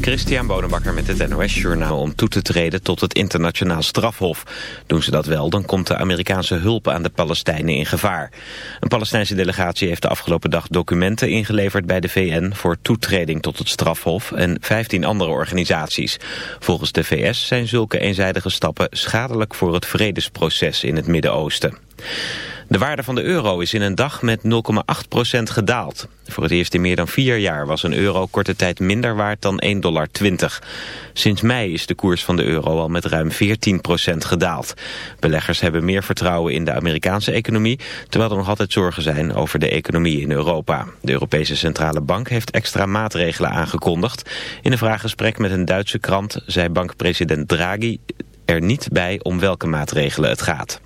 Christian Bonenbakker met het NOS Journaal om toe te treden tot het internationaal strafhof. Doen ze dat wel, dan komt de Amerikaanse hulp aan de Palestijnen in gevaar. Een Palestijnse delegatie heeft de afgelopen dag documenten ingeleverd bij de VN voor toetreding tot het strafhof en 15 andere organisaties. Volgens de VS zijn zulke eenzijdige stappen schadelijk voor het vredesproces in het Midden-Oosten. De waarde van de euro is in een dag met 0,8% gedaald. Voor het eerst in meer dan vier jaar was een euro korte tijd minder waard dan 1,20 dollar. Sinds mei is de koers van de euro al met ruim 14% gedaald. Beleggers hebben meer vertrouwen in de Amerikaanse economie... terwijl er nog altijd zorgen zijn over de economie in Europa. De Europese Centrale Bank heeft extra maatregelen aangekondigd. In een vraaggesprek met een Duitse krant zei bankpresident Draghi er niet bij om welke maatregelen het gaat.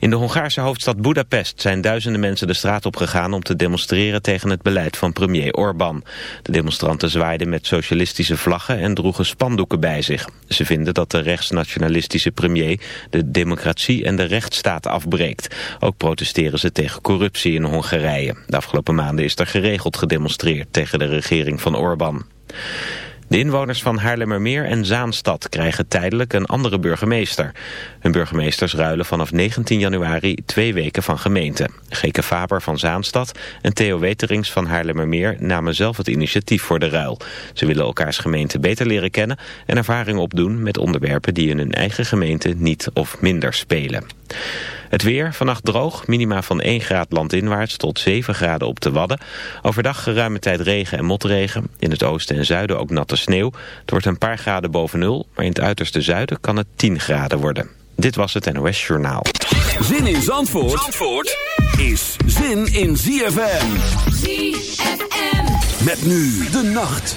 In de Hongaarse hoofdstad Budapest zijn duizenden mensen de straat op gegaan om te demonstreren tegen het beleid van premier Orbán. De demonstranten zwaaiden met socialistische vlaggen en droegen spandoeken bij zich. Ze vinden dat de rechtsnationalistische premier de democratie en de rechtsstaat afbreekt. Ook protesteren ze tegen corruptie in Hongarije. De afgelopen maanden is er geregeld gedemonstreerd tegen de regering van Orbán. De inwoners van Haarlemmermeer en Zaanstad krijgen tijdelijk een andere burgemeester. Hun burgemeesters ruilen vanaf 19 januari twee weken van gemeente. Geke Faber van Zaanstad en Theo Weterings van Haarlemmermeer namen zelf het initiatief voor de ruil. Ze willen elkaars gemeente beter leren kennen en ervaring opdoen met onderwerpen die in hun eigen gemeente niet of minder spelen. Het weer, vannacht droog, minima van 1 graad landinwaarts tot 7 graden op de Wadden. Overdag geruime tijd regen en motregen. In het oosten en zuiden ook natte sneeuw. Het wordt een paar graden boven nul, maar in het uiterste zuiden kan het 10 graden worden. Dit was het NOS Journaal. Zin in Zandvoort, Zandvoort is zin in ZFM. ZFM. Met nu de nacht.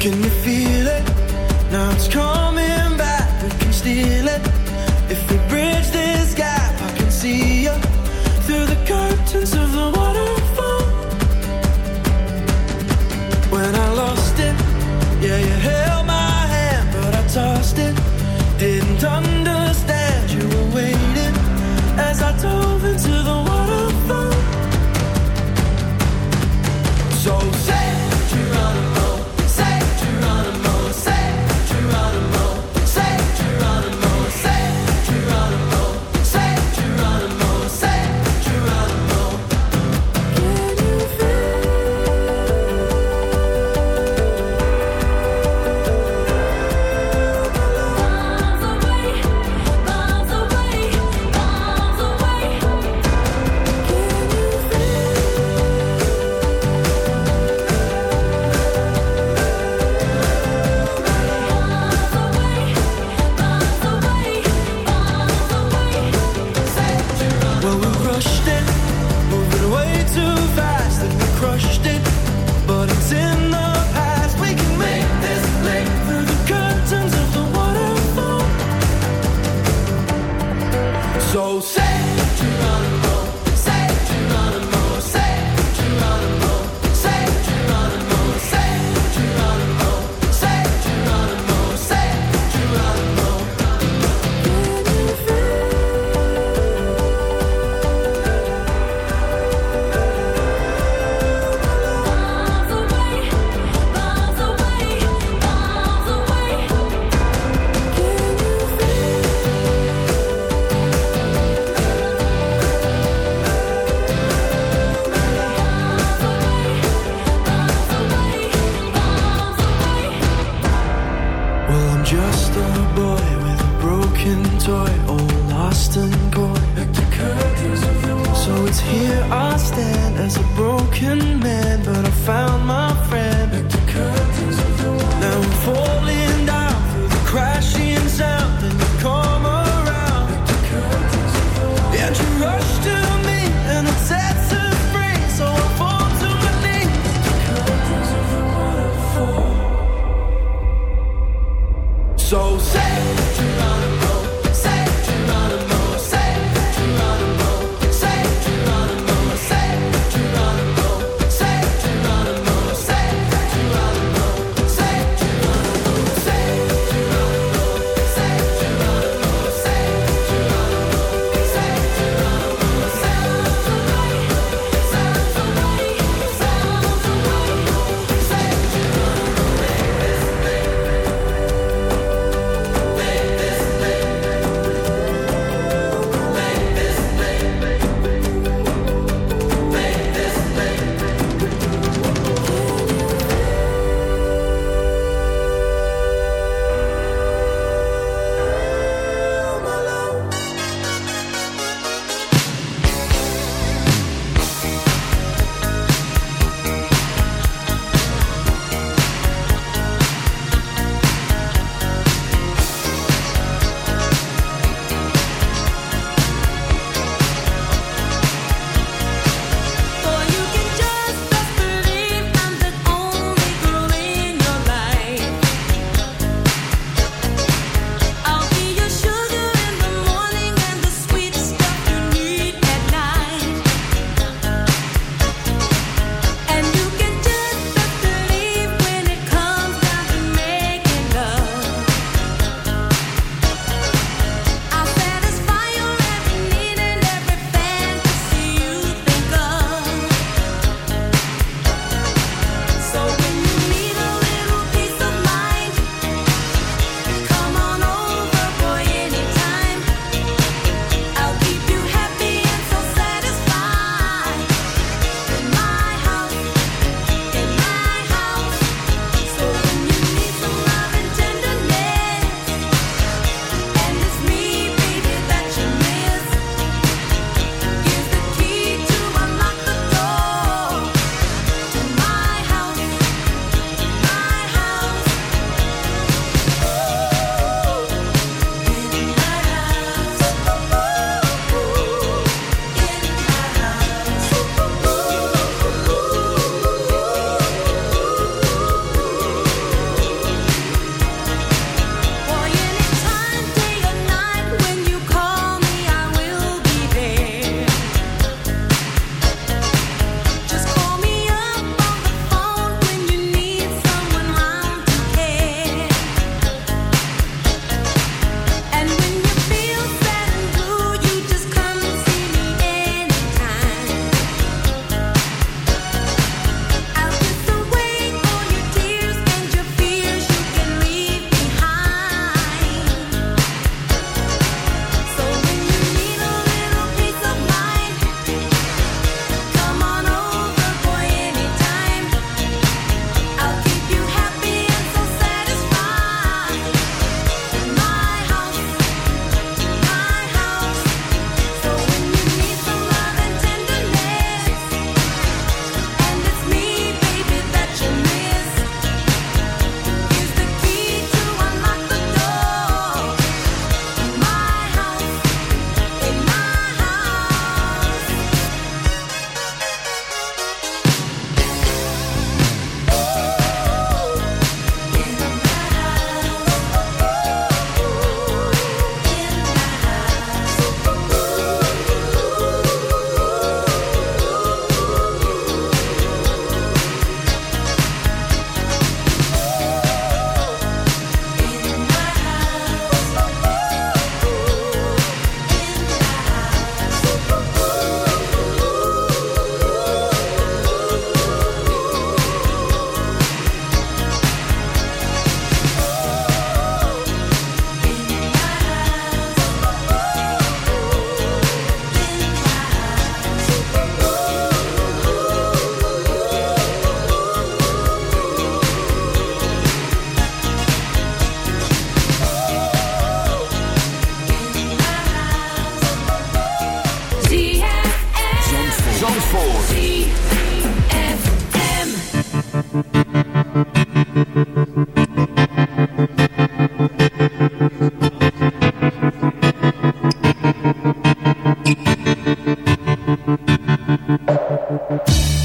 Can you feel it? Now it's coming.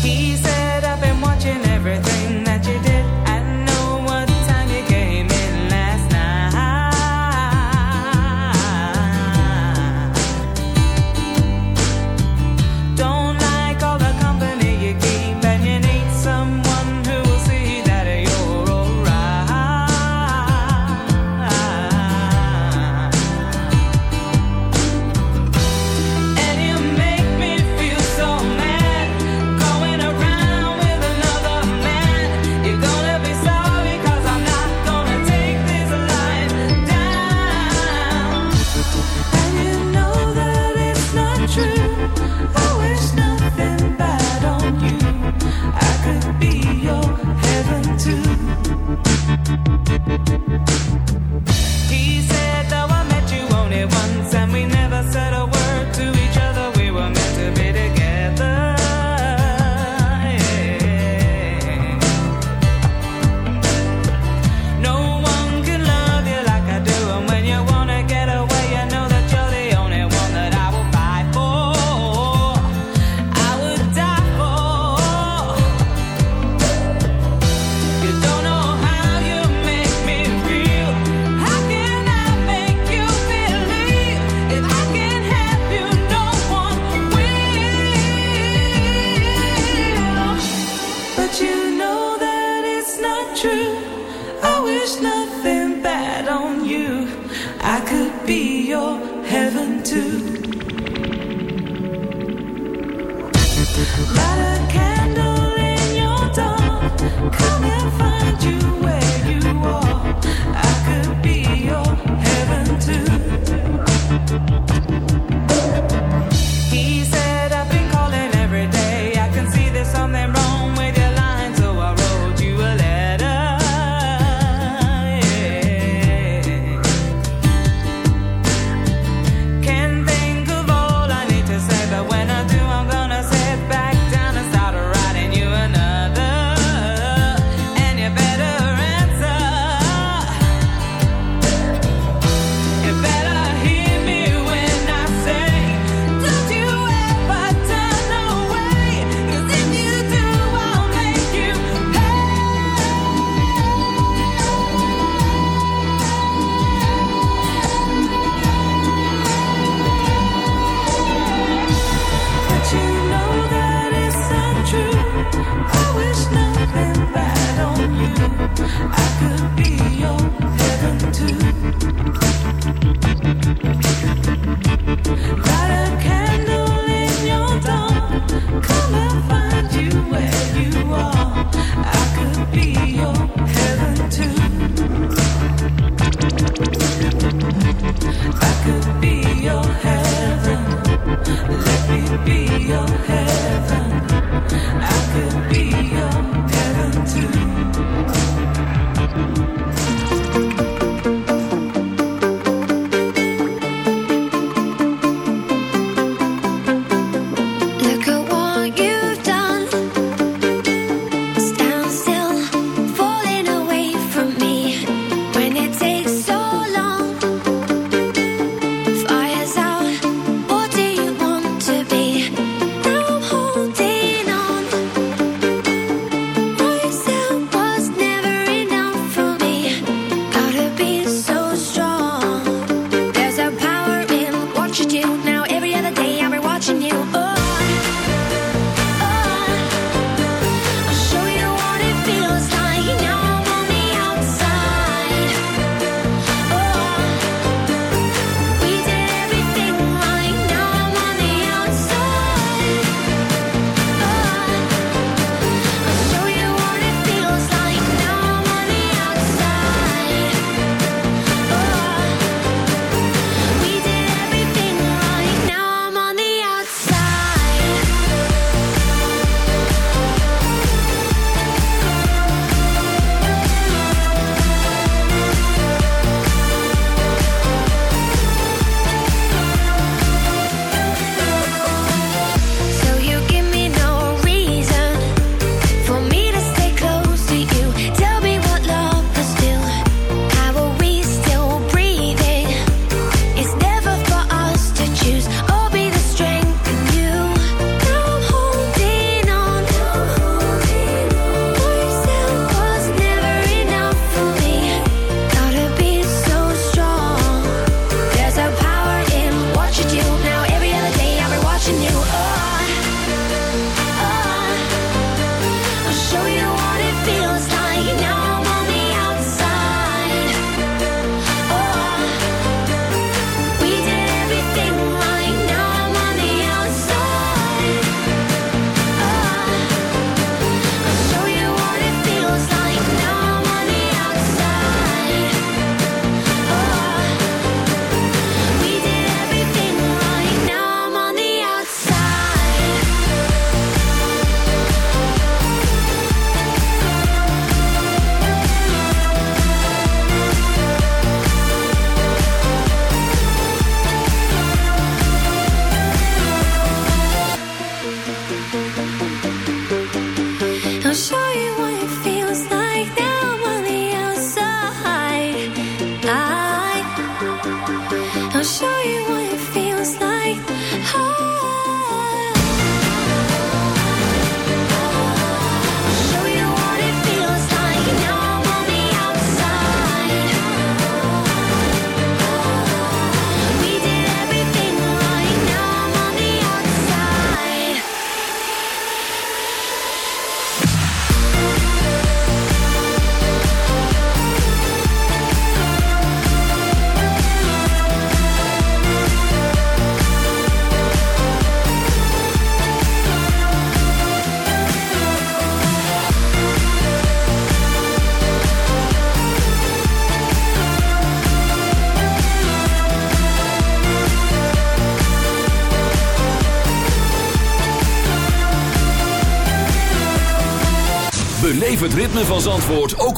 He said.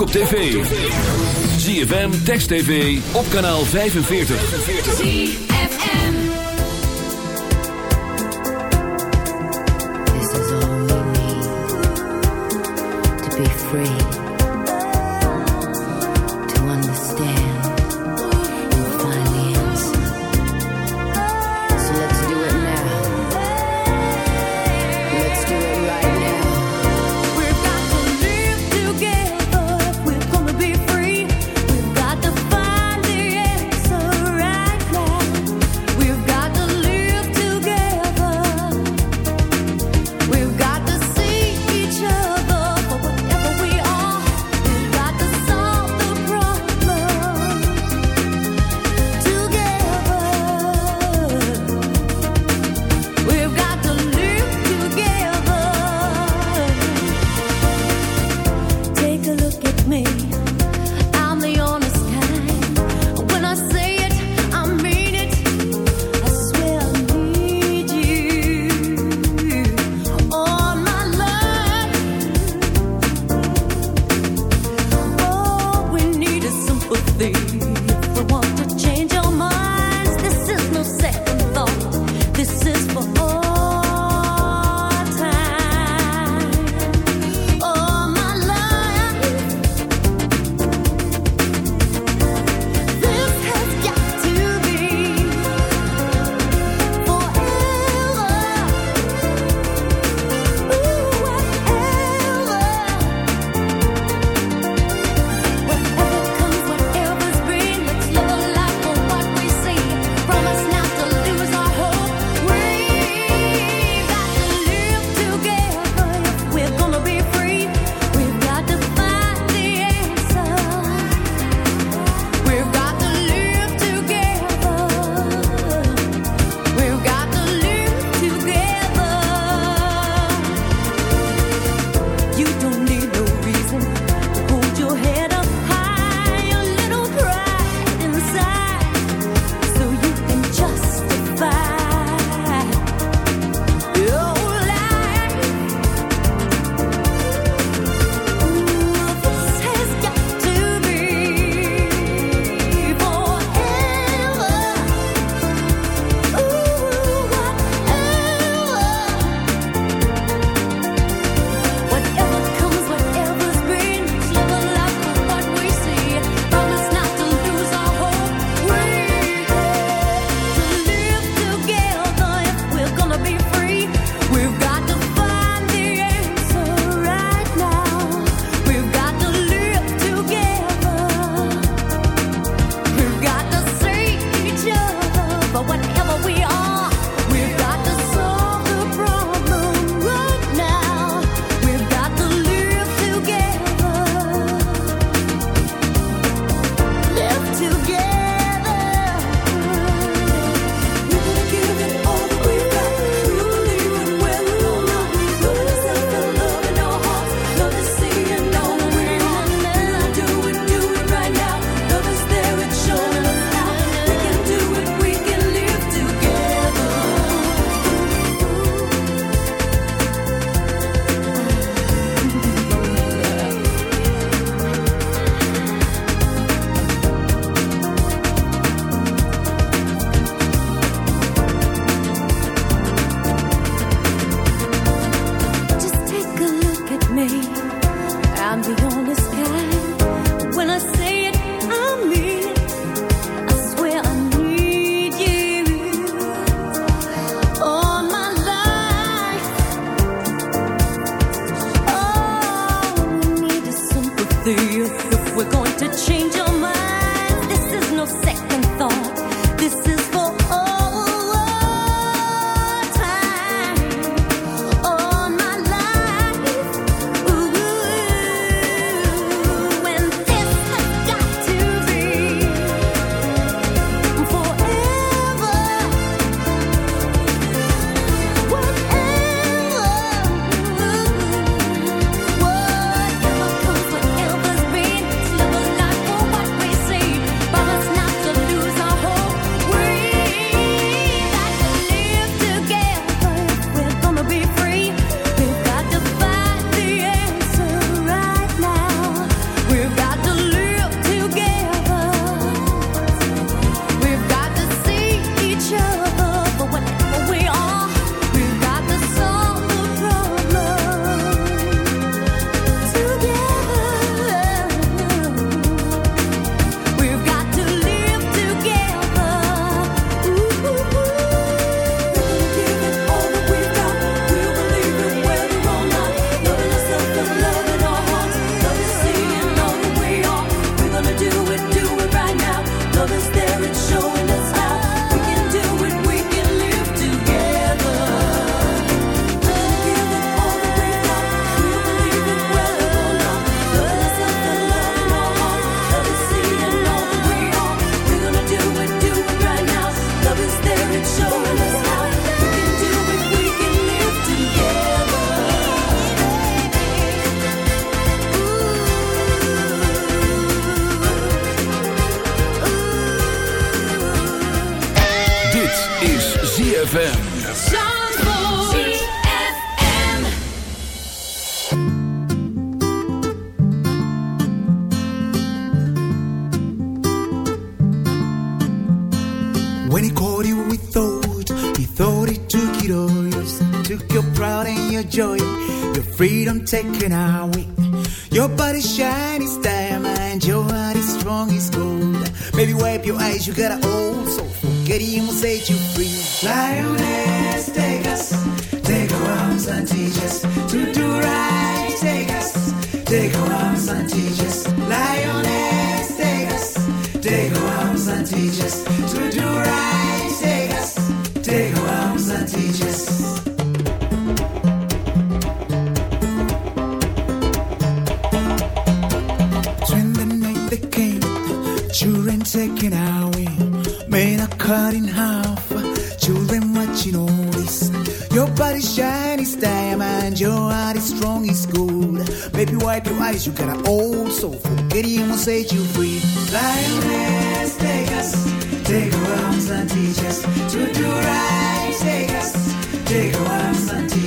Ook op tv. ZFM, Text TV, op kanaal 45. ZFM This is all we need To be free When he caught you, he thought, he thought he took it all. Took your pride and your joy, your freedom taken away. Your body shiny is diamond, your heart is strong as gold. Baby, wipe your eyes, you got an old soul Will set you free. Lioness, take us, take our arms and teach us to wipe your eyes, you got an old soul. Forgetting will set you free. Lioness, take us, take our arms and teach us to do right. Take us, take our arms and teach us.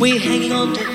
we're hanging on to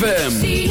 ZFM.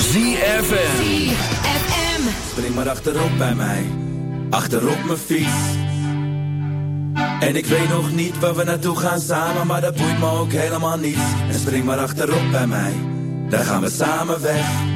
ZFM. Spring maar achterop bij mij, achterop mijn fiets. En ik weet nog niet waar we naartoe gaan samen, maar dat boeit me ook helemaal niet. En spring maar achterop bij mij, daar gaan we samen weg.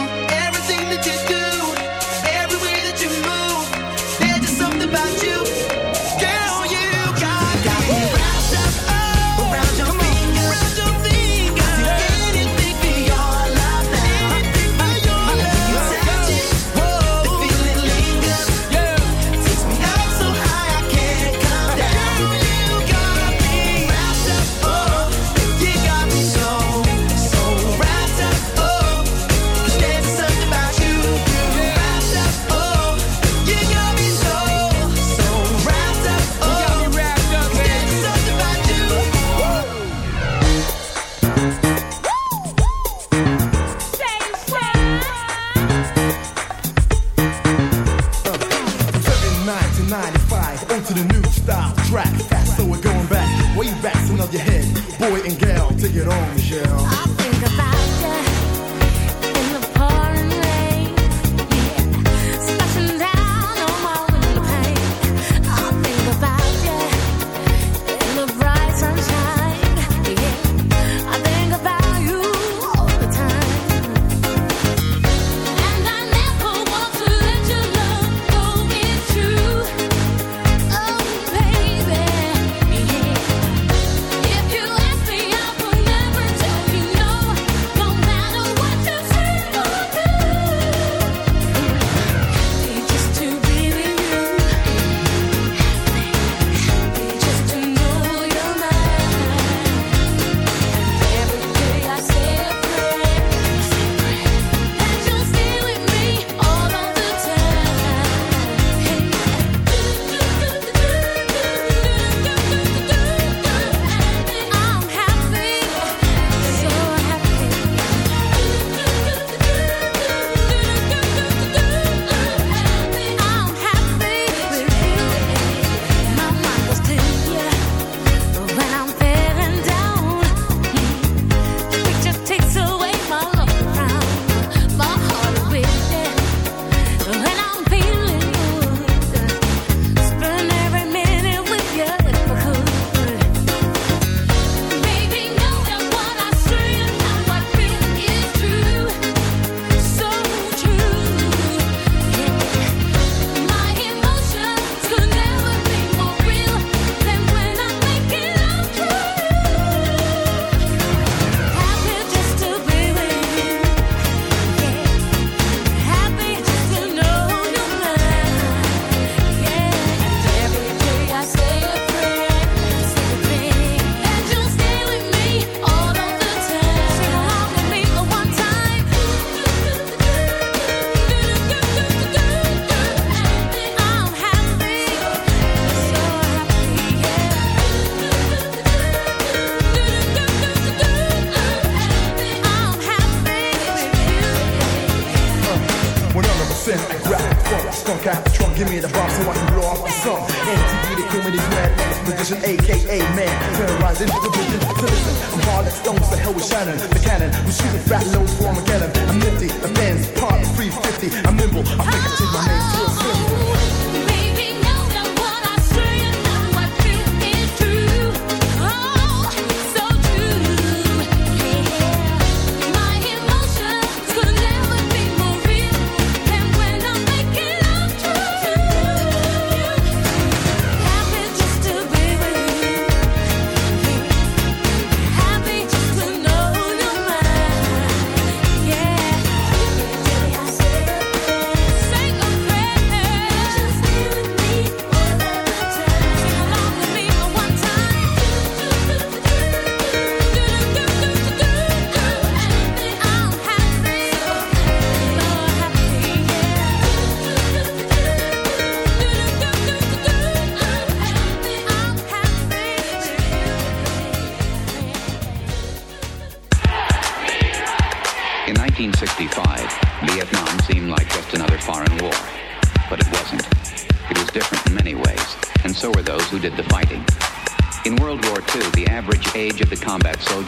Rap no form, get him. I'm nifty, the band's part 350. I'm nimble, I